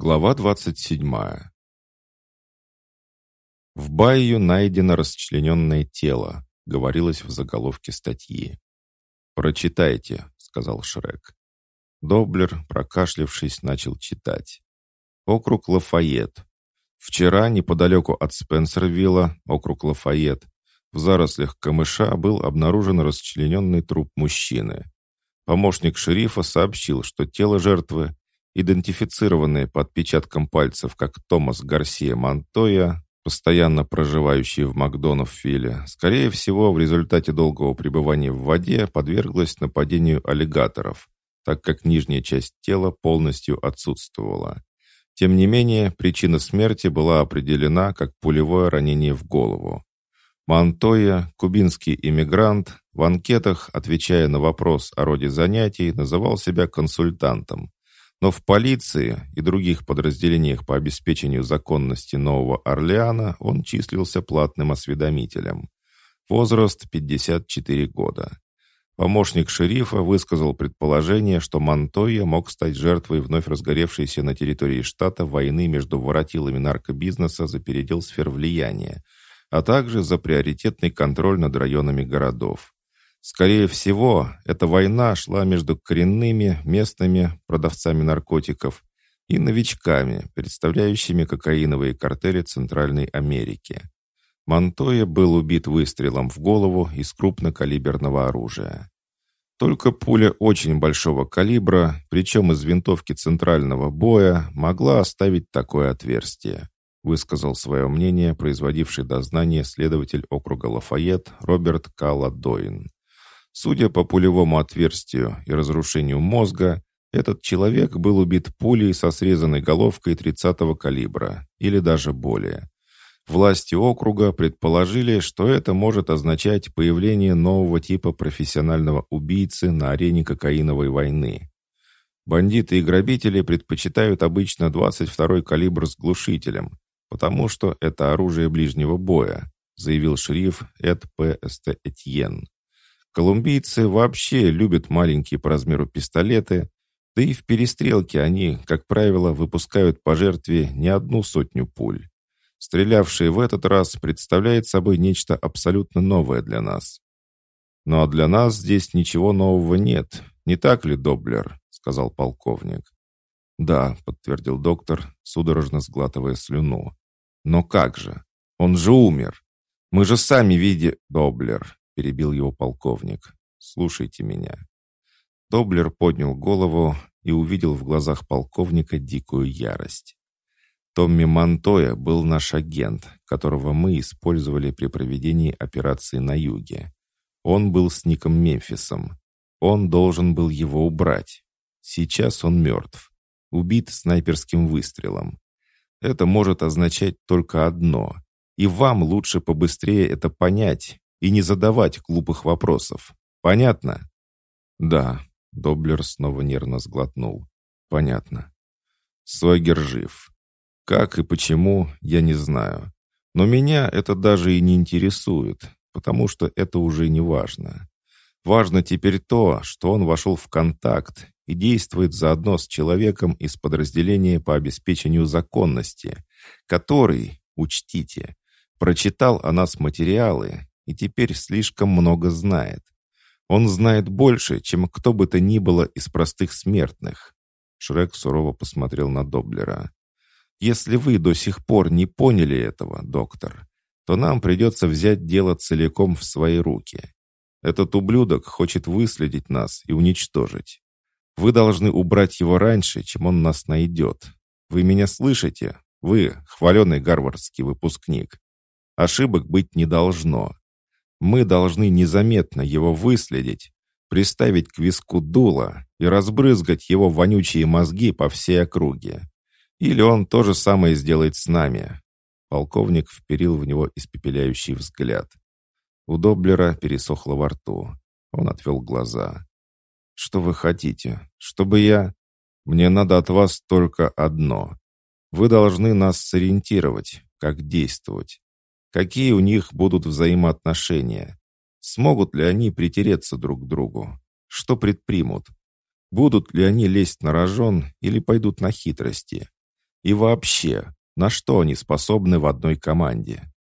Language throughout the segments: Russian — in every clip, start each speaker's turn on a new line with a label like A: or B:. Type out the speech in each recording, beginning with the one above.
A: Глава 27. В Байю найдено расчлененное тело, говорилось в заголовке статьи. «Прочитайте», — сказал Шрек. Доблер, прокашлявшись, начал читать. Округ Лафайет. Вчера, неподалеку от Спенсервилла, округ Лафайет, в зарослях камыша был обнаружен расчлененный труп мужчины. Помощник шерифа сообщил, что тело жертвы идентифицированные по отпечаткам пальцев как Томас Гарсия Монтоя, постоянно проживающий в Макдоновфиле, скорее всего, в результате долгого пребывания в воде подверглась нападению аллигаторов, так как нижняя часть тела полностью отсутствовала. Тем не менее, причина смерти была определена как пулевое ранение в голову. Монтоя, кубинский иммигрант, в анкетах, отвечая на вопрос о роде занятий, называл себя консультантом, но в полиции и других подразделениях по обеспечению законности Нового Орлеана он числился платным осведомителем. Возраст 54 года. Помощник шерифа высказал предположение, что Монтойя мог стать жертвой вновь разгоревшейся на территории штата войны между воротилами наркобизнеса за передел сфер влияния, а также за приоритетный контроль над районами городов. Скорее всего, эта война шла между коренными местными продавцами наркотиков и новичками, представляющими кокаиновые картели Центральной Америки. Монтоя был убит выстрелом в голову из крупнокалиберного оружия. Только пуля очень большого калибра, причем из винтовки центрального боя, могла оставить такое отверстие, высказал свое мнение производивший дознание следователь округа Лафайет Роберт Калладоин. Судя по пулевому отверстию и разрушению мозга, этот человек был убит пулей со срезанной головкой 30-го калибра, или даже более. Власти округа предположили, что это может означать появление нового типа профессионального убийцы на арене кокаиновой войны. Бандиты и грабители предпочитают обычно 22-й калибр с глушителем, потому что это оружие ближнего боя, заявил шериф Эд П. Ст. Этьен. Колумбийцы вообще любят маленькие по размеру пистолеты, да и в перестрелке они, как правило, выпускают по жертве не одну сотню пуль. Стрелявшие в этот раз представляет собой нечто абсолютно новое для нас. «Ну а для нас здесь ничего нового нет, не так ли, Доблер?» — сказал полковник. «Да», — подтвердил доктор, судорожно сглатывая слюну. «Но как же? Он же умер. Мы же сами види...» «Доблер, перебил его полковник. «Слушайте меня». Доблер поднял голову и увидел в глазах полковника дикую ярость. Томми Монтоя был наш агент, которого мы использовали при проведении операции на юге. Он был с Ником Мемфисом. Он должен был его убрать. Сейчас он мертв. Убит снайперским выстрелом. Это может означать только одно. И вам лучше побыстрее это понять и не задавать глупых вопросов. Понятно? Да, Доблер снова нервно сглотнул. Понятно. Сойгер жив. Как и почему, я не знаю. Но меня это даже и не интересует, потому что это уже не важно. Важно теперь то, что он вошел в контакт и действует заодно с человеком из подразделения по обеспечению законности, который, учтите, прочитал о нас материалы и теперь слишком много знает. Он знает больше, чем кто бы то ни было из простых смертных. Шрек сурово посмотрел на Доблера. «Если вы до сих пор не поняли этого, доктор, то нам придется взять дело целиком в свои руки. Этот ублюдок хочет выследить нас и уничтожить. Вы должны убрать его раньше, чем он нас найдет. Вы меня слышите? Вы, хваленый гарвардский выпускник. Ошибок быть не должно. Мы должны незаметно его выследить, приставить к виску дуло и разбрызгать его вонючие мозги по всей округе. Или он то же самое сделает с нами. Полковник вперил в него испепеляющий взгляд. У Доблера пересохло во рту. Он отвел глаза. «Что вы хотите? Чтобы я...» «Мне надо от вас только одно. Вы должны нас сориентировать, как действовать. Какие у них будут взаимоотношения? Смогут ли они притереться друг к другу? Что предпримут? Будут ли они лезть на рожон или пойдут на хитрости? И вообще, на что они способны в одной команде?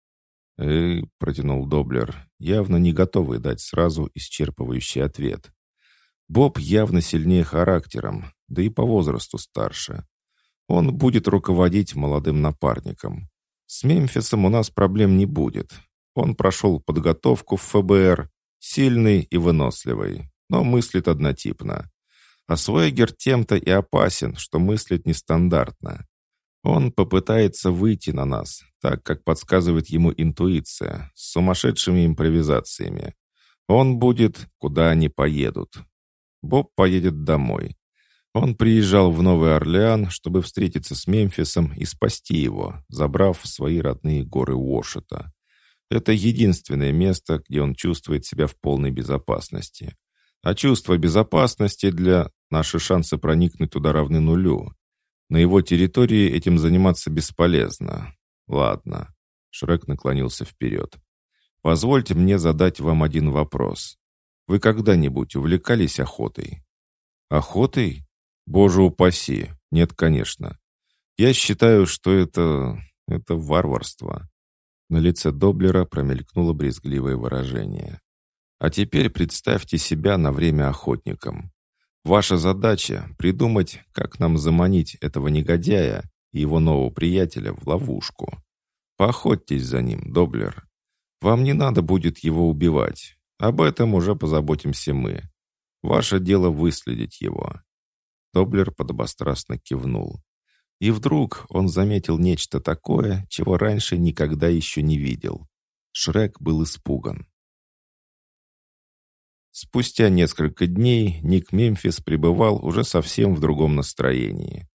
A: «Э, — протянул Доблер, явно не готовый дать сразу исчерпывающий ответ. Боб явно сильнее характером, да и по возрасту старше. Он будет руководить молодым напарником. С Мемфисом у нас проблем не будет. Он прошел подготовку в ФБР, сильный и выносливый, но мыслит однотипно. А Свегер тем-то и опасен, что мыслит нестандартно. Он попытается выйти на нас, так как подсказывает ему интуиция, с сумасшедшими импровизациями. Он будет, куда они поедут. Боб поедет домой. Он приезжал в Новый Орлеан, чтобы встретиться с Мемфисом и спасти его, забрав в свои родные горы Уошета. Это единственное место, где он чувствует себя в полной безопасности. А чувство безопасности для наши шансы проникнуть туда равны нулю. На его территории этим заниматься бесполезно. Ладно. Шрек наклонился вперед. Позвольте мне задать вам один вопрос. Вы когда-нибудь увлекались охотой? Охотой? Боже упаси. Нет, конечно. Я считаю, что это... это варварство. На лице Доблера промелькнуло брезгливое выражение. А теперь представьте себя на время охотником. Ваша задача — придумать, как нам заманить этого негодяя и его нового приятеля в ловушку. Поохотьтесь за ним, Доблер. Вам не надо будет его убивать. Об этом уже позаботимся мы. Ваше дело выследить его». Доблер подобострастно кивнул. И вдруг он заметил нечто такое, чего раньше никогда еще не видел. Шрек был испуган. Спустя несколько дней Ник Мемфис пребывал уже совсем в другом настроении.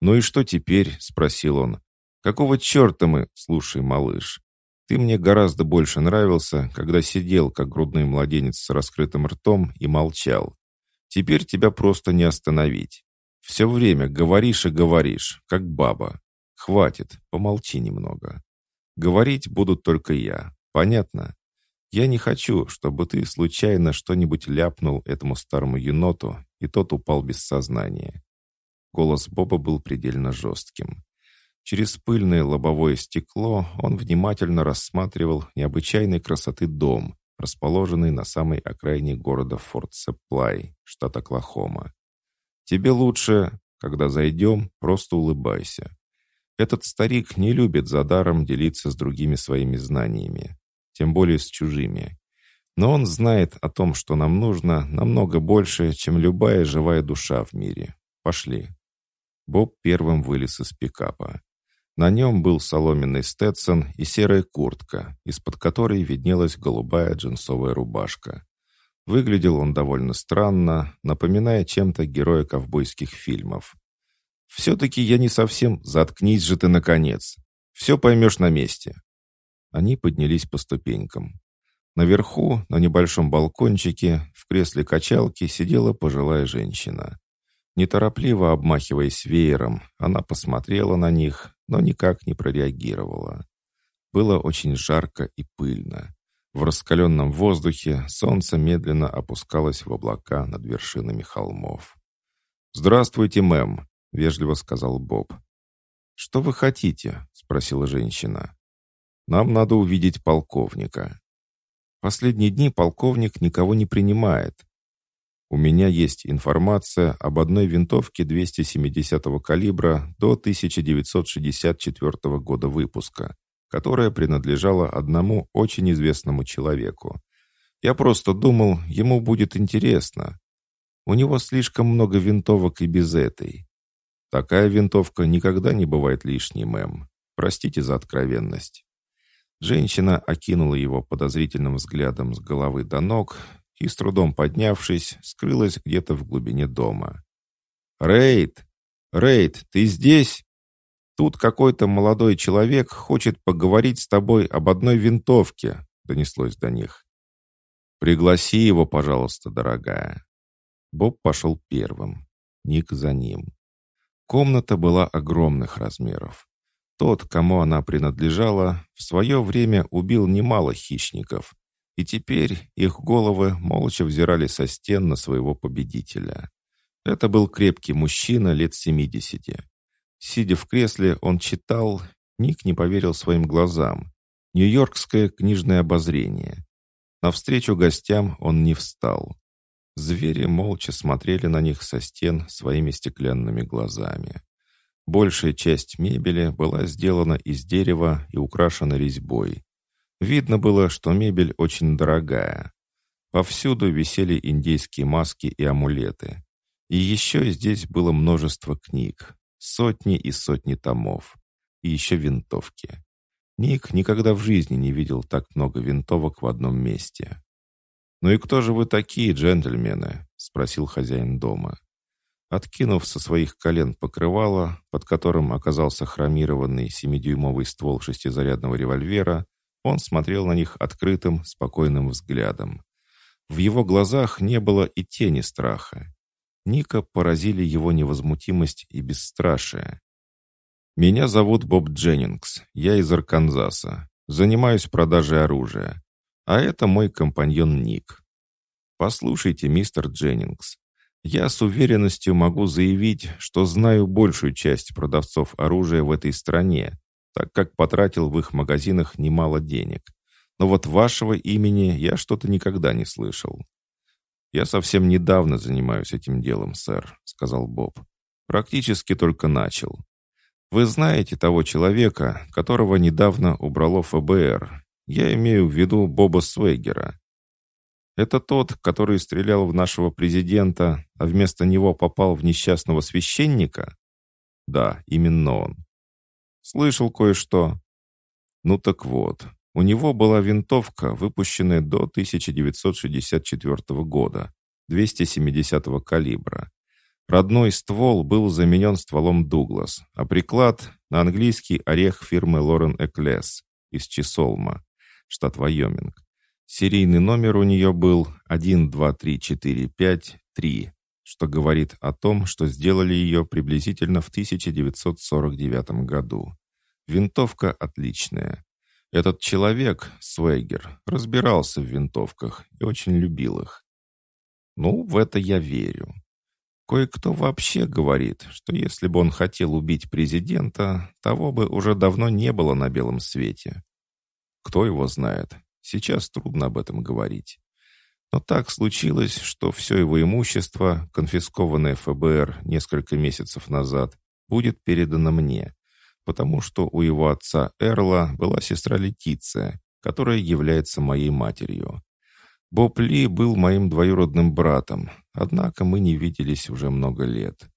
A: «Ну и что теперь?» — спросил он. «Какого черта мы...» «Слушай, малыш, ты мне гораздо больше нравился, когда сидел, как грудной младенец с раскрытым ртом, и молчал. Теперь тебя просто не остановить. Все время говоришь и говоришь, как баба. Хватит, помолчи немного. Говорить буду только я. Понятно? Я не хочу, чтобы ты случайно что-нибудь ляпнул этому старому еноту, и тот упал без сознания. Голос Боба был предельно жестким. Через пыльное лобовое стекло он внимательно рассматривал необычайной красоты дом, расположенный на самой окраине города Форт Сепплай, штат Оклахома. Тебе лучше, когда зайдем, просто улыбайся. Этот старик не любит за даром делиться с другими своими знаниями, тем более с чужими. Но он знает о том, что нам нужно, намного больше, чем любая живая душа в мире. Пошли. Боб первым вылез из пикапа. На нем был соломенный стетсон и серая куртка, из-под которой виднелась голубая джинсовая рубашка. Выглядел он довольно странно, напоминая чем-то героя ковбойских фильмов. «Все-таки я не совсем... Заткнись же ты, наконец! Все поймешь на месте!» Они поднялись по ступенькам. Наверху, на небольшом балкончике, в кресле качалки сидела пожилая женщина. Неторопливо обмахиваясь веером, она посмотрела на них, но никак не прореагировала. Было очень жарко и пыльно. В раскаленном воздухе солнце медленно опускалось в облака над вершинами холмов. «Здравствуйте, мэм», — вежливо сказал Боб. «Что вы хотите?» — спросила женщина. «Нам надо увидеть полковника». «Последние дни полковник никого не принимает. У меня есть информация об одной винтовке 270-го калибра до 1964 года выпуска, которая принадлежала одному очень известному человеку. Я просто думал, ему будет интересно. У него слишком много винтовок и без этой. Такая винтовка никогда не бывает лишней, мэм. Простите за откровенность. Женщина окинула его подозрительным взглядом с головы до ног и, с трудом поднявшись, скрылась где-то в глубине дома. «Рейд! Рейд, ты здесь?» «Тут какой-то молодой человек хочет поговорить с тобой об одной винтовке», — донеслось до них. «Пригласи его, пожалуйста, дорогая». Боб пошел первым, Ник за ним. Комната была огромных размеров. Тот, кому она принадлежала, в свое время убил немало хищников, и теперь их головы молча взирали со стен на своего победителя. Это был крепкий мужчина лет семидесяти. Сидя в кресле, он читал... Ник не поверил своим глазам. Нью-Йоркское книжное обозрение. Навстречу гостям он не встал. Звери молча смотрели на них со стен своими стеклянными глазами. Большая часть мебели была сделана из дерева и украшена резьбой. Видно было, что мебель очень дорогая. Повсюду висели индейские маски и амулеты. И еще здесь было множество книг, сотни и сотни томов. И еще винтовки. Ник никогда в жизни не видел так много винтовок в одном месте. «Ну и кто же вы такие, джентльмены?» — спросил хозяин дома. Откинув со своих колен покрывало, под которым оказался хромированный семидюймовый ствол шестизарядного револьвера, он смотрел на них открытым, спокойным взглядом. В его глазах не было и тени страха. Ника поразили его невозмутимость и бесстрашие. «Меня зовут Боб Дженнингс. Я из Арканзаса. Занимаюсь продажей оружия. А это мой компаньон Ник. Послушайте, мистер Дженнингс, я с уверенностью могу заявить, что знаю большую часть продавцов оружия в этой стране, так как потратил в их магазинах немало денег. Но вот вашего имени я что-то никогда не слышал. «Я совсем недавно занимаюсь этим делом, сэр», — сказал Боб. «Практически только начал. Вы знаете того человека, которого недавно убрало ФБР. Я имею в виду Боба Свейгера. Это тот, который стрелял в нашего президента, а вместо него попал в несчастного священника? Да, именно он. Слышал кое-что. Ну так вот, у него была винтовка, выпущенная до 1964 года, 270-го калибра. Родной ствол был заменен стволом Дуглас, а приклад — на английский орех фирмы Лорен Эклес из Чесолма, штат Вайоминг. Серийный номер у нее был 123453, что говорит о том, что сделали ее приблизительно в 1949 году. Винтовка отличная. Этот человек, Свейгер, разбирался в винтовках и очень любил их. Ну, в это я верю. Кое-кто вообще говорит, что если бы он хотел убить президента, того бы уже давно не было на белом свете. Кто его знает? Сейчас трудно об этом говорить. Но так случилось, что все его имущество, конфискованное ФБР несколько месяцев назад, будет передано мне потому что у его отца Эрла была сестра Летиция, которая является моей матерью. Боб Ли был моим двоюродным братом, однако мы не виделись уже много лет.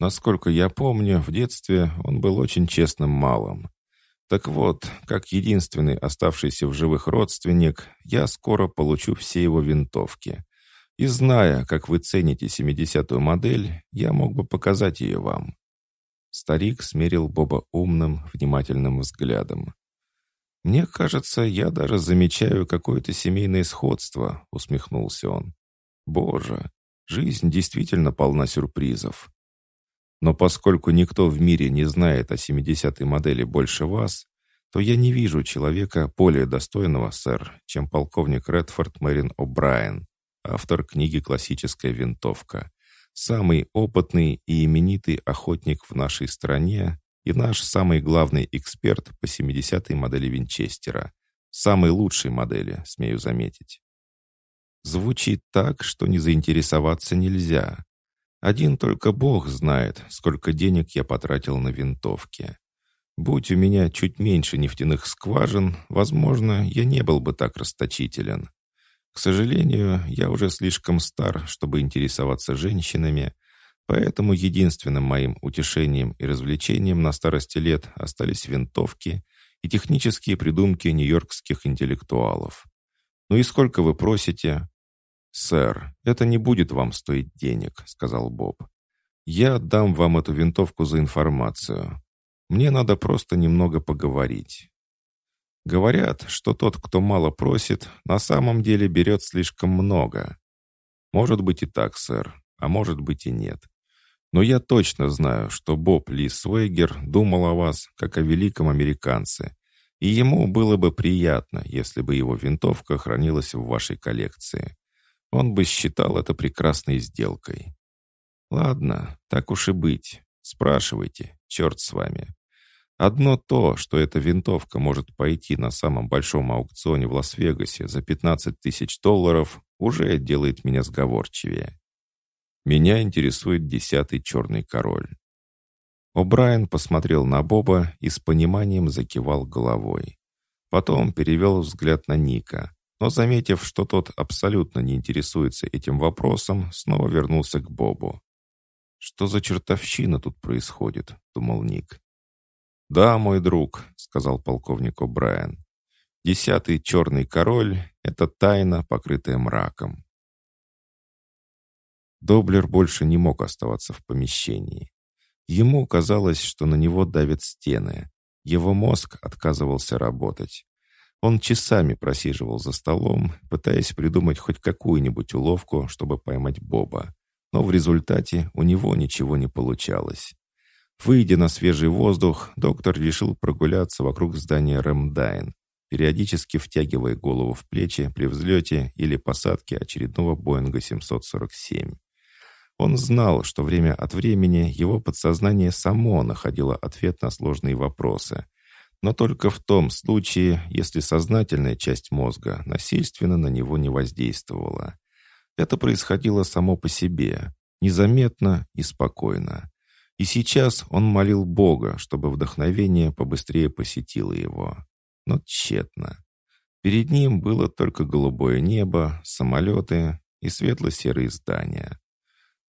A: Насколько я помню, в детстве он был очень честным малым. Так вот, как единственный оставшийся в живых родственник, я скоро получу все его винтовки. И зная, как вы цените 70-ю модель, я мог бы показать ее вам. Старик смерил Боба умным, внимательным взглядом. «Мне кажется, я даже замечаю какое-то семейное сходство», — усмехнулся он. «Боже, жизнь действительно полна сюрпризов. Но поскольку никто в мире не знает о 70-й модели больше вас, то я не вижу человека более достойного, сэр, чем полковник Редфорд Мэрин О'Брайен, автор книги «Классическая винтовка», самый опытный и именитый охотник в нашей стране и наш самый главный эксперт по 70-й модели Винчестера. Самой лучшей модели, смею заметить. Звучит так, что не заинтересоваться нельзя. Один только Бог знает, сколько денег я потратил на винтовки. Будь у меня чуть меньше нефтяных скважин, возможно, я не был бы так расточителен. К сожалению, я уже слишком стар, чтобы интересоваться женщинами, поэтому единственным моим утешением и развлечением на старости лет остались винтовки и технические придумки нью-йоркских интеллектуалов. «Ну и сколько вы просите?» «Сэр, это не будет вам стоить денег», — сказал Боб. «Я отдам вам эту винтовку за информацию. Мне надо просто немного поговорить. Говорят, что тот, кто мало просит, на самом деле берет слишком много. Может быть и так, сэр, а может быть и нет. Но я точно знаю, что Боб Ли Свейгер думал о вас, как о великом американце, и ему было бы приятно, если бы его винтовка хранилась в вашей коллекции. Он бы считал это прекрасной сделкой. Ладно, так уж и быть. Спрашивайте, черт с вами. Одно то, что эта винтовка может пойти на самом большом аукционе в Лас-Вегасе за 15 тысяч долларов, уже делает меня сговорчивее. Меня интересует десятый черный король. О'Брайен посмотрел на Боба и с пониманием закивал головой. Потом перевел взгляд на Ника, но, заметив, что тот абсолютно не интересуется этим вопросом, снова вернулся к Бобу. «Что за чертовщина тут происходит?» — думал Ник. «Да, мой друг», — сказал полковник О'Брайен. «Десятый черный король — это тайна, покрытая мраком». Доблер больше не мог оставаться в помещении. Ему казалось, что на него давят стены. Его мозг отказывался работать. Он часами просиживал за столом, пытаясь придумать хоть какую-нибудь уловку, чтобы поймать Боба. Но в результате у него ничего не получалось. Выйдя на свежий воздух, доктор решил прогуляться вокруг здания Рэмдайн, периодически втягивая голову в плечи при взлете или посадке очередного Боинга 747. Он знал, что время от времени его подсознание само находило ответ на сложные вопросы, но только в том случае, если сознательная часть мозга насильственно на него не воздействовала. Это происходило само по себе, незаметно и спокойно. И сейчас он молил Бога, чтобы вдохновение побыстрее посетило его. Но тщетно. Перед ним было только голубое небо, самолеты и светло-серые здания.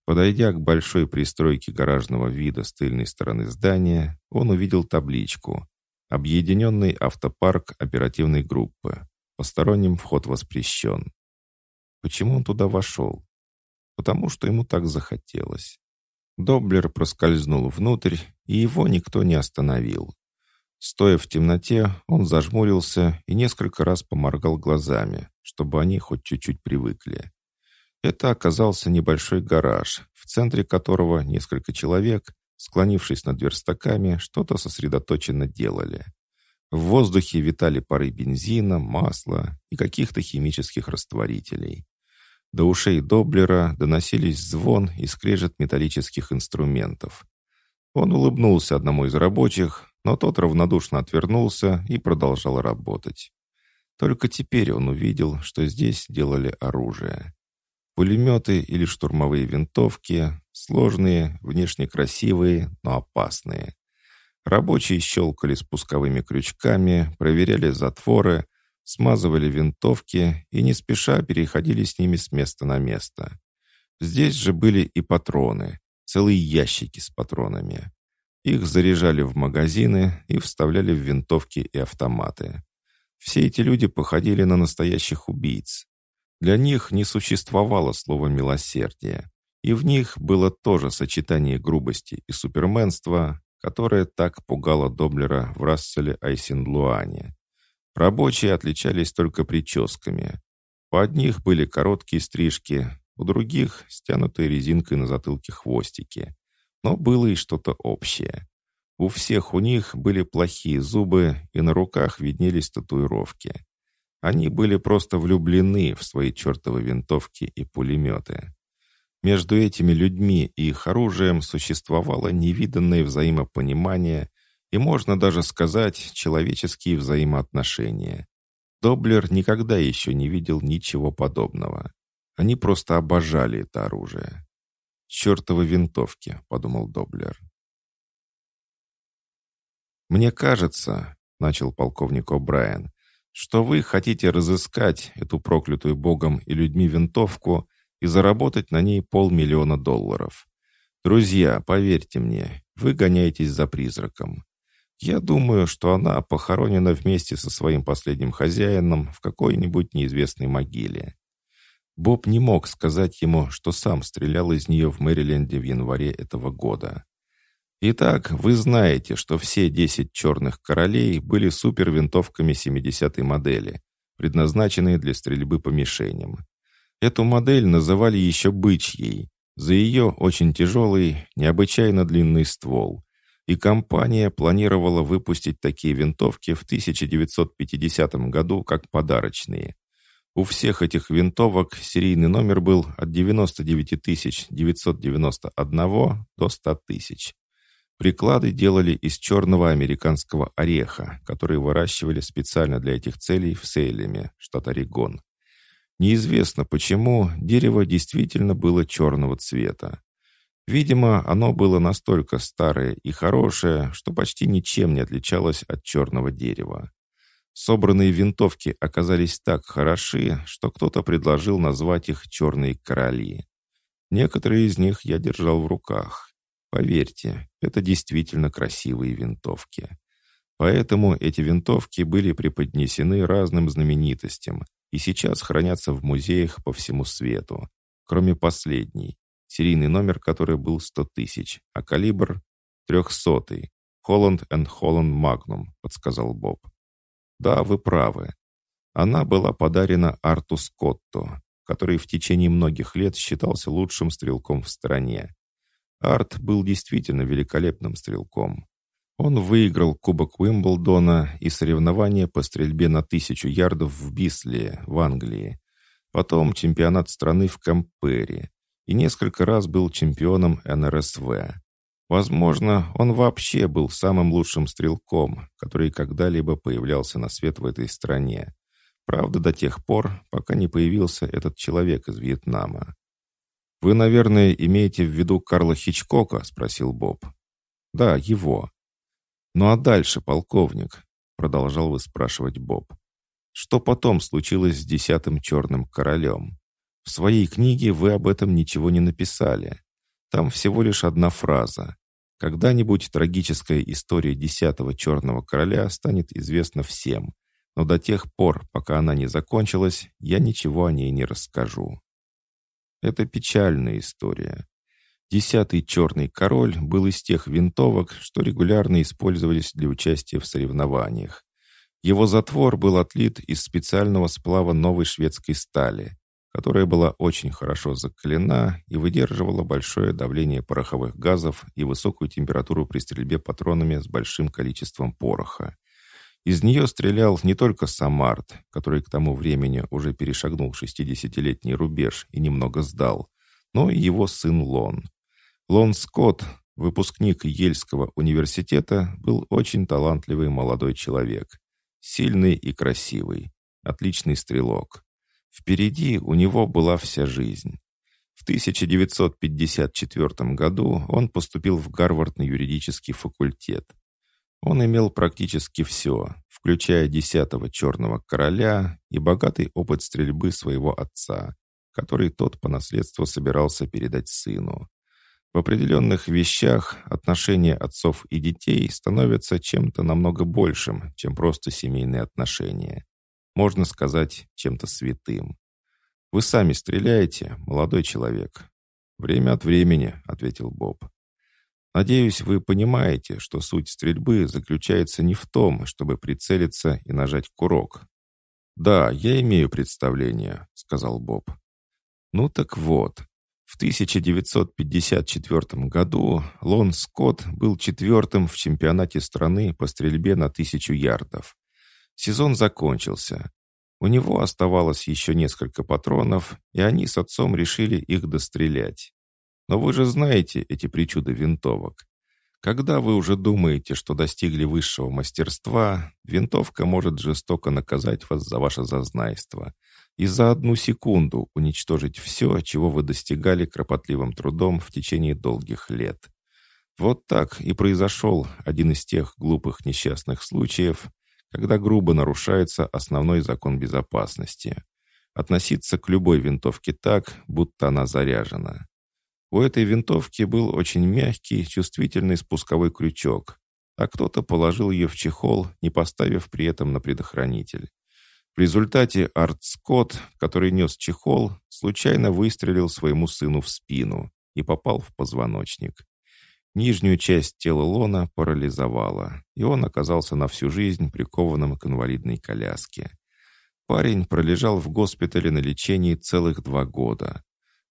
A: Подойдя к большой пристройке гаражного вида с тыльной стороны здания, он увидел табличку «Объединенный автопарк оперативной группы. Посторонним вход воспрещен». Почему он туда вошел? Потому что ему так захотелось. Доблер проскользнул внутрь, и его никто не остановил. Стоя в темноте, он зажмурился и несколько раз поморгал глазами, чтобы они хоть чуть-чуть привыкли. Это оказался небольшой гараж, в центре которого несколько человек, склонившись над верстаками, что-то сосредоточенно делали. В воздухе витали пары бензина, масла и каких-то химических растворителей. До ушей Доблера доносились звон и скрежет металлических инструментов. Он улыбнулся одному из рабочих, но тот равнодушно отвернулся и продолжал работать. Только теперь он увидел, что здесь делали оружие. Пулеметы или штурмовые винтовки, сложные, внешне красивые, но опасные. Рабочие щелкали спусковыми крючками, проверяли затворы, смазывали винтовки и не спеша переходили с ними с места на место. Здесь же были и патроны, целые ящики с патронами. Их заряжали в магазины и вставляли в винтовки и автоматы. Все эти люди походили на настоящих убийц. Для них не существовало слова «милосердие», и в них было тоже сочетание грубости и суперменства, которое так пугало Доблера в Расселе Айсенлуане. Рабочие отличались только прическами. У одних были короткие стрижки, у других — стянутые резинкой на затылке хвостики. Но было и что-то общее. У всех у них были плохие зубы, и на руках виднелись татуировки. Они были просто влюблены в свои чертовы винтовки и пулеметы. Между этими людьми и их оружием существовало невиданное взаимопонимание и, можно даже сказать, человеческие взаимоотношения. Доблер никогда еще не видел ничего подобного. Они просто обожали это оружие. «Чертовы винтовки», — подумал Доблер. «Мне кажется», — начал полковник О'Брайен, что вы хотите разыскать эту проклятую Богом и людьми винтовку и заработать на ней полмиллиона долларов. Друзья, поверьте мне, вы гоняетесь за призраком. Я думаю, что она похоронена вместе со своим последним хозяином в какой-нибудь неизвестной могиле. Боб не мог сказать ему, что сам стрелял из нее в Мэриленде в январе этого года. Итак, вы знаете, что все 10 черных королей были супервинтовками 70-й модели, предназначенные для стрельбы по мишеням. Эту модель называли еще «бычьей», за ее очень тяжелый, необычайно длинный ствол. И компания планировала выпустить такие винтовки в 1950 году как подарочные. У всех этих винтовок серийный номер был от 99 991 до 100 тысяч. Приклады делали из черного американского ореха, который выращивали специально для этих целей в Сейлеме, штат Орегон. Неизвестно почему, дерево действительно было черного цвета. Видимо, оно было настолько старое и хорошее, что почти ничем не отличалось от черного дерева. Собранные винтовки оказались так хороши, что кто-то предложил назвать их «черные короли». Некоторые из них я держал в руках. Поверьте, это действительно красивые винтовки. Поэтому эти винтовки были преподнесены разным знаменитостям и сейчас хранятся в музеях по всему свету, кроме последней, серийный номер которой был 100 тысяч, а калибр — 300-й. «Холланд энд Холланд Магнум», — подсказал Боб. «Да, вы правы. Она была подарена Арту Скотту, который в течение многих лет считался лучшим стрелком в стране. Арт был действительно великолепным стрелком. Он выиграл Кубок Уимблдона и соревнования по стрельбе на тысячу ярдов в Бисле, в Англии. Потом чемпионат страны в Кампере. И несколько раз был чемпионом НРСВ. Возможно, он вообще был самым лучшим стрелком, который когда-либо появлялся на свет в этой стране. Правда, до тех пор, пока не появился этот человек из Вьетнама. «Вы, наверное, имеете в виду Карла Хичкока?» — спросил Боб. «Да, его». «Ну а дальше, полковник?» — продолжал выспрашивать Боб. «Что потом случилось с десятым черным королем? В своей книге вы об этом ничего не написали. Там всего лишь одна фраза. Когда-нибудь трагическая история десятого черного короля станет известна всем, но до тех пор, пока она не закончилась, я ничего о ней не расскажу. Это печальная история. Десятый черный король был из тех винтовок, что регулярно использовались для участия в соревнованиях. Его затвор был отлит из специального сплава новой шведской стали, которая была очень хорошо закалена и выдерживала большое давление пороховых газов и высокую температуру при стрельбе патронами с большим количеством пороха. Из нее стрелял не только Самарт, который к тому времени уже перешагнул 60-летний рубеж и немного сдал, но и его сын Лон. Лон Скотт, выпускник Ельского университета, был очень талантливый молодой человек. Сильный и красивый. Отличный стрелок. Впереди у него была вся жизнь. В 1954 году он поступил в Гарвард на юридический факультет. Он имел практически все, включая десятого черного короля и богатый опыт стрельбы своего отца, который тот по наследству собирался передать сыну. В определенных вещах отношения отцов и детей становятся чем-то намного большим, чем просто семейные отношения. Можно сказать, чем-то святым. «Вы сами стреляете, молодой человек?» «Время от времени», — ответил Боб. Надеюсь, вы понимаете, что суть стрельбы заключается не в том, чтобы прицелиться и нажать курок. «Да, я имею представление», — сказал Боб. «Ну так вот, в 1954 году Лон Скотт был четвертым в чемпионате страны по стрельбе на тысячу ярдов. Сезон закончился. У него оставалось еще несколько патронов, и они с отцом решили их дострелять. Но вы же знаете эти причуды винтовок. Когда вы уже думаете, что достигли высшего мастерства, винтовка может жестоко наказать вас за ваше зазнайство и за одну секунду уничтожить все, чего вы достигали кропотливым трудом в течение долгих лет. Вот так и произошел один из тех глупых несчастных случаев, когда грубо нарушается основной закон безопасности. Относиться к любой винтовке так, будто она заряжена. У этой винтовки был очень мягкий, чувствительный спусковой крючок, а кто-то положил ее в чехол, не поставив при этом на предохранитель. В результате Арт Скотт, который нес чехол, случайно выстрелил своему сыну в спину и попал в позвоночник. Нижнюю часть тела Лона парализовала, и он оказался на всю жизнь прикованным к инвалидной коляске. Парень пролежал в госпитале на лечении целых два года.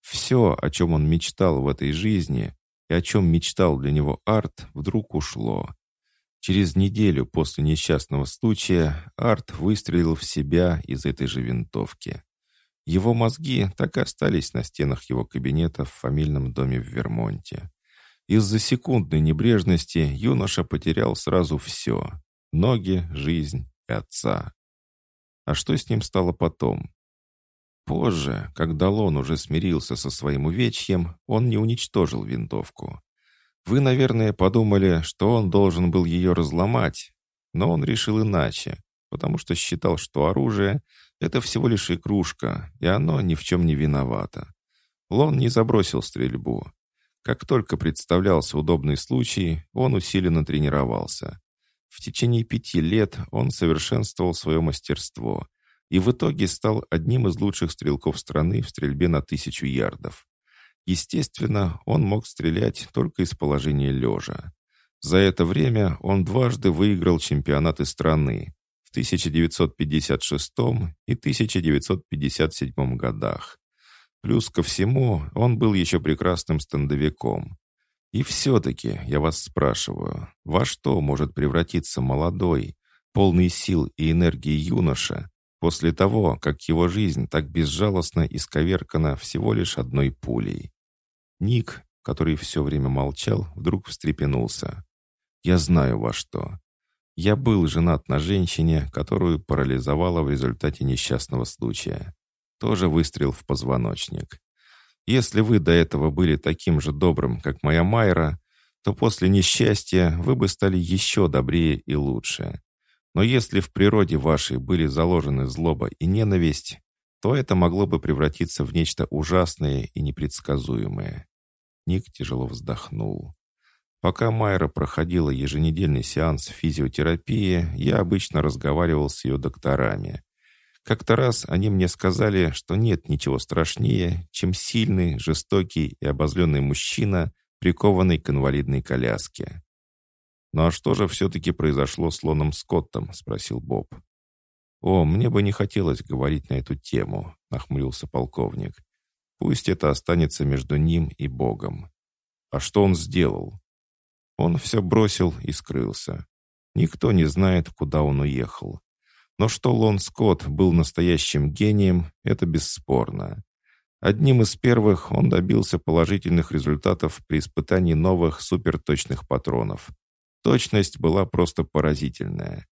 A: Все, о чем он мечтал в этой жизни, и о чем мечтал для него Арт, вдруг ушло. Через неделю после несчастного случая Арт выстрелил в себя из этой же винтовки. Его мозги так и остались на стенах его кабинета в фамильном доме в Вермонте. Из-за секундной небрежности юноша потерял сразу все — ноги, жизнь и отца. А что с ним стало потом? Позже, когда Лон уже смирился со своим увечьем, он не уничтожил винтовку. Вы, наверное, подумали, что он должен был ее разломать, но он решил иначе, потому что считал, что оружие — это всего лишь игрушка, и оно ни в чем не виновато. Лон не забросил стрельбу. Как только представлялся удобный случай, он усиленно тренировался. В течение пяти лет он совершенствовал свое мастерство и в итоге стал одним из лучших стрелков страны в стрельбе на тысячу ярдов. Естественно, он мог стрелять только из положения лежа. За это время он дважды выиграл чемпионаты страны в 1956 и 1957 годах. Плюс ко всему, он был еще прекрасным стендовиком. И все-таки, я вас спрашиваю, во что может превратиться молодой, полный сил и энергии юноша после того, как его жизнь так безжалостно исковеркана всего лишь одной пулей? Ник, который все время молчал, вдруг встрепенулся. «Я знаю во что. Я был женат на женщине, которую парализовала в результате несчастного случая. Тоже выстрел в позвоночник. Если вы до этого были таким же добрым, как моя Майра, то после несчастья вы бы стали еще добрее и лучше. Но если в природе вашей были заложены злоба и ненависть, то это могло бы превратиться в нечто ужасное и непредсказуемое. Ник тяжело вздохнул. Пока Майра проходила еженедельный сеанс физиотерапии, я обычно разговаривал с ее докторами. Как-то раз они мне сказали, что нет ничего страшнее, чем сильный, жестокий и обозленный мужчина, прикованный к инвалидной коляске. «Ну а что же все-таки произошло с Лоном Скоттом?» — спросил Боб. «О, мне бы не хотелось говорить на эту тему», — нахмурился полковник. «Пусть это останется между ним и Богом». «А что он сделал?» Он все бросил и скрылся. Никто не знает, куда он уехал. Но что Лон Скотт был настоящим гением, это бесспорно. Одним из первых он добился положительных результатов при испытании новых суперточных патронов. Точность была просто поразительная.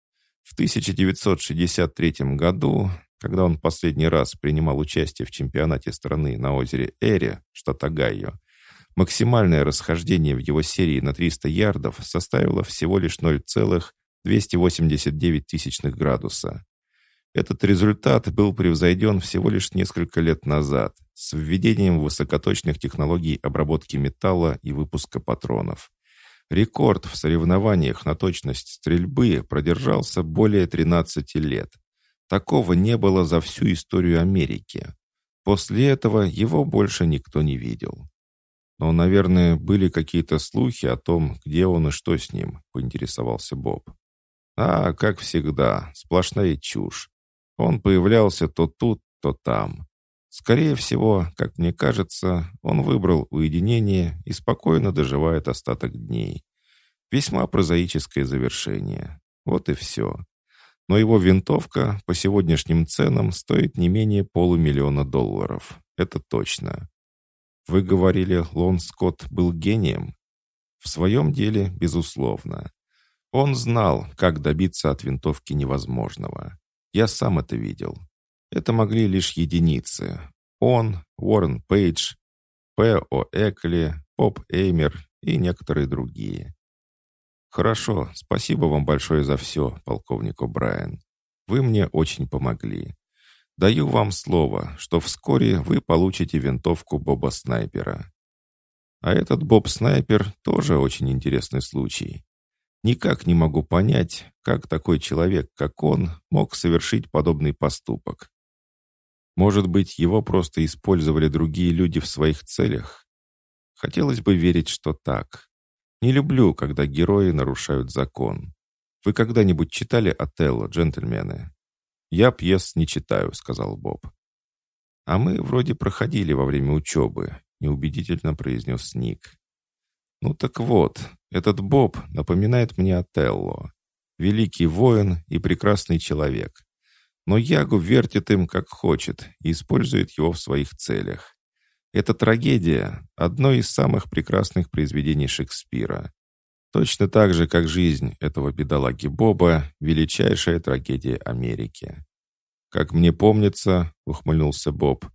A: В 1963 году, когда он последний раз принимал участие в чемпионате страны на озере Эре, штат Огайо, максимальное расхождение в его серии на 300 ярдов составило всего лишь 0,0 289 тысячных градуса. Этот результат был превзойден всего лишь несколько лет назад с введением высокоточных технологий обработки металла и выпуска патронов. Рекорд в соревнованиях на точность стрельбы продержался более 13 лет. Такого не было за всю историю Америки. После этого его больше никто не видел. Но, наверное, были какие-то слухи о том, где он и что с ним, поинтересовался Боб. А, как всегда, сплошная чушь. Он появлялся то тут, то там. Скорее всего, как мне кажется, он выбрал уединение и спокойно доживает остаток дней. Весьма прозаическое завершение. Вот и все. Но его винтовка по сегодняшним ценам стоит не менее полумиллиона долларов. Это точно. Вы говорили, Лон Скотт был гением? В своем деле, безусловно. Он знал, как добиться от винтовки невозможного. Я сам это видел. Это могли лишь единицы. Он, Уоррен Пейдж, П. О. Экли, Поп Эймер и некоторые другие. «Хорошо, спасибо вам большое за все, полковник О'Брайен. Вы мне очень помогли. Даю вам слово, что вскоре вы получите винтовку Боба Снайпера. А этот Боб Снайпер тоже очень интересный случай. Никак не могу понять, как такой человек, как он, мог совершить подобный поступок. Может быть, его просто использовали другие люди в своих целях? Хотелось бы верить, что так. Не люблю, когда герои нарушают закон. Вы когда-нибудь читали «Отелло», джентльмены? «Я пьес не читаю», — сказал Боб. «А мы вроде проходили во время учебы», — неубедительно произнес Ник. Ну так вот, этот Боб напоминает мне Отелло. Великий воин и прекрасный человек. Но Ягу вертит им как хочет и использует его в своих целях. Эта трагедия — одно из самых прекрасных произведений Шекспира. Точно так же, как жизнь этого бедолаги Боба — величайшая трагедия Америки. «Как мне помнится», — ухмыльнулся Боб,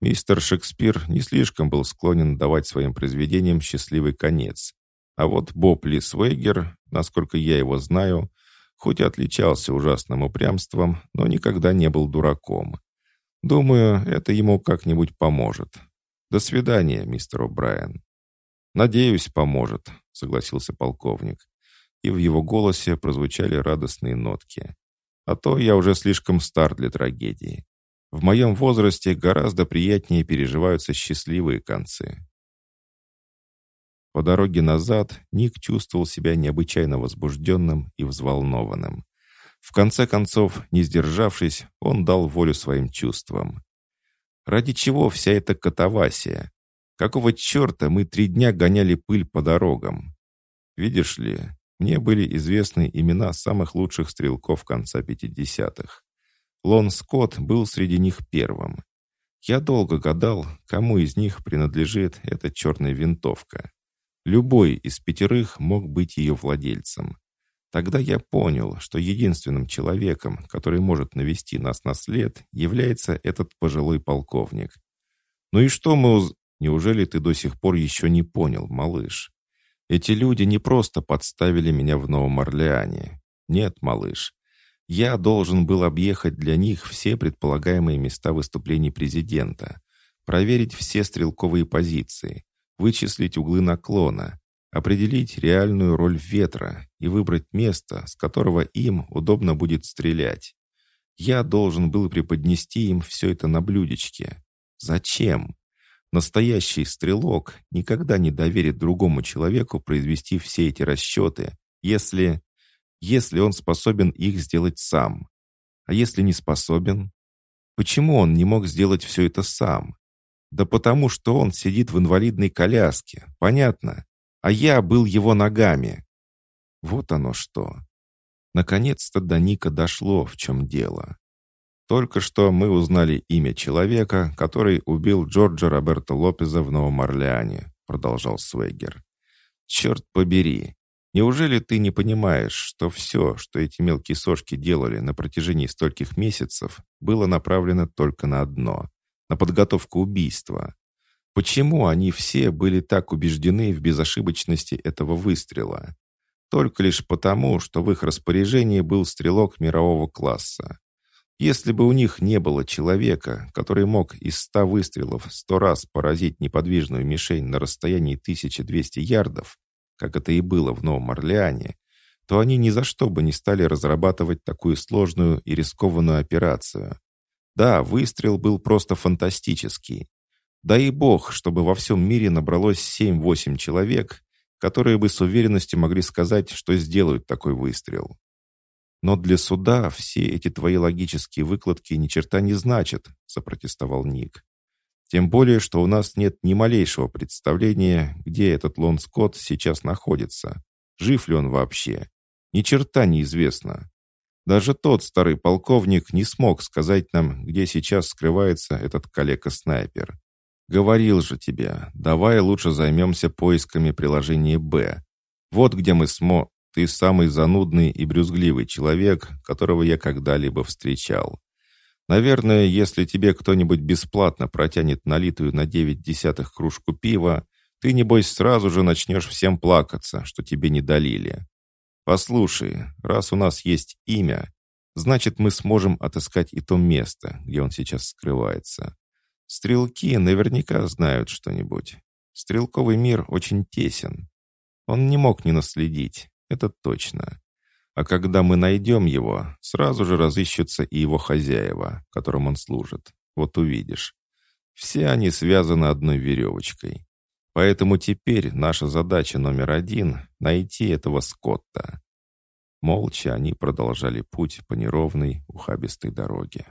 A: мистер Шекспир не слишком был склонен давать своим произведениям счастливый конец. А вот Боб Лисвейгер, насколько я его знаю, хоть и отличался ужасным упрямством, но никогда не был дураком. Думаю, это ему как-нибудь поможет. До свидания, мистер О'Брайен. Надеюсь, поможет, согласился полковник. И в его голосе прозвучали радостные нотки. А то я уже слишком стар для трагедии. В моем возрасте гораздо приятнее переживаются счастливые концы. По дороге назад Ник чувствовал себя необычайно возбужденным и взволнованным. В конце концов, не сдержавшись, он дал волю своим чувствам. Ради чего вся эта катавасия? Какого черта мы три дня гоняли пыль по дорогам? Видишь ли, мне были известны имена самых лучших стрелков конца 50-х. Лон Скотт был среди них первым. Я долго гадал, кому из них принадлежит эта черная винтовка. Любой из пятерых мог быть ее владельцем. Тогда я понял, что единственным человеком, который может навести нас на след, является этот пожилой полковник. Ну и что мы уз... Неужели ты до сих пор еще не понял, малыш? Эти люди не просто подставили меня в Новом Орлеане. Нет, малыш. Я должен был объехать для них все предполагаемые места выступлений президента, проверить все стрелковые позиции, вычислить углы наклона, определить реальную роль ветра и выбрать место, с которого им удобно будет стрелять. Я должен был преподнести им все это на блюдечке. Зачем? Настоящий стрелок никогда не доверит другому человеку произвести все эти расчеты, если... если он способен их сделать сам. А если не способен? Почему он не мог сделать все это сам? Да потому что он сидит в инвалидной коляске, понятно? а я был его ногами. Вот оно что. Наконец-то до Ника дошло, в чем дело. Только что мы узнали имя человека, который убил Джорджа Роберто Лопеза в Новом Орлеане, продолжал Свегер. Черт побери, неужели ты не понимаешь, что все, что эти мелкие сошки делали на протяжении стольких месяцев, было направлено только на одно — на подготовку убийства? Почему они все были так убеждены в безошибочности этого выстрела? Только лишь потому, что в их распоряжении был стрелок мирового класса. Если бы у них не было человека, который мог из ста выстрелов сто раз поразить неподвижную мишень на расстоянии 1200 ярдов, как это и было в Новом Орлеане, то они ни за что бы не стали разрабатывать такую сложную и рискованную операцию. Да, выстрел был просто фантастический, Дай бог, чтобы во всем мире набралось 7-8 человек, которые бы с уверенностью могли сказать, что сделают такой выстрел. Но для суда все эти твои логические выкладки ни черта не значат, запротестовал Ник. Тем более, что у нас нет ни малейшего представления, где этот Лон Скотт сейчас находится. Жив ли он вообще? Ни черта неизвестно. Даже тот старый полковник не смог сказать нам, где сейчас скрывается этот калека-снайпер. Говорил же тебе, давай лучше займемся поисками приложения «Б». Вот где мы смо... Ты самый занудный и брюзгливый человек, которого я когда-либо встречал. Наверное, если тебе кто-нибудь бесплатно протянет налитую на девять десятых кружку пива, ты, небось, сразу же начнешь всем плакаться, что тебе не долили. Послушай, раз у нас есть имя, значит, мы сможем отыскать и то место, где он сейчас скрывается. Стрелки наверняка знают что-нибудь. Стрелковый мир очень тесен. Он не мог не наследить, это точно. А когда мы найдем его, сразу же разыщутся и его хозяева, которым он служит. Вот увидишь. Все они связаны одной веревочкой. Поэтому теперь наша задача номер один — найти этого Скотта. Молча они продолжали путь по неровной, ухабистой дороге.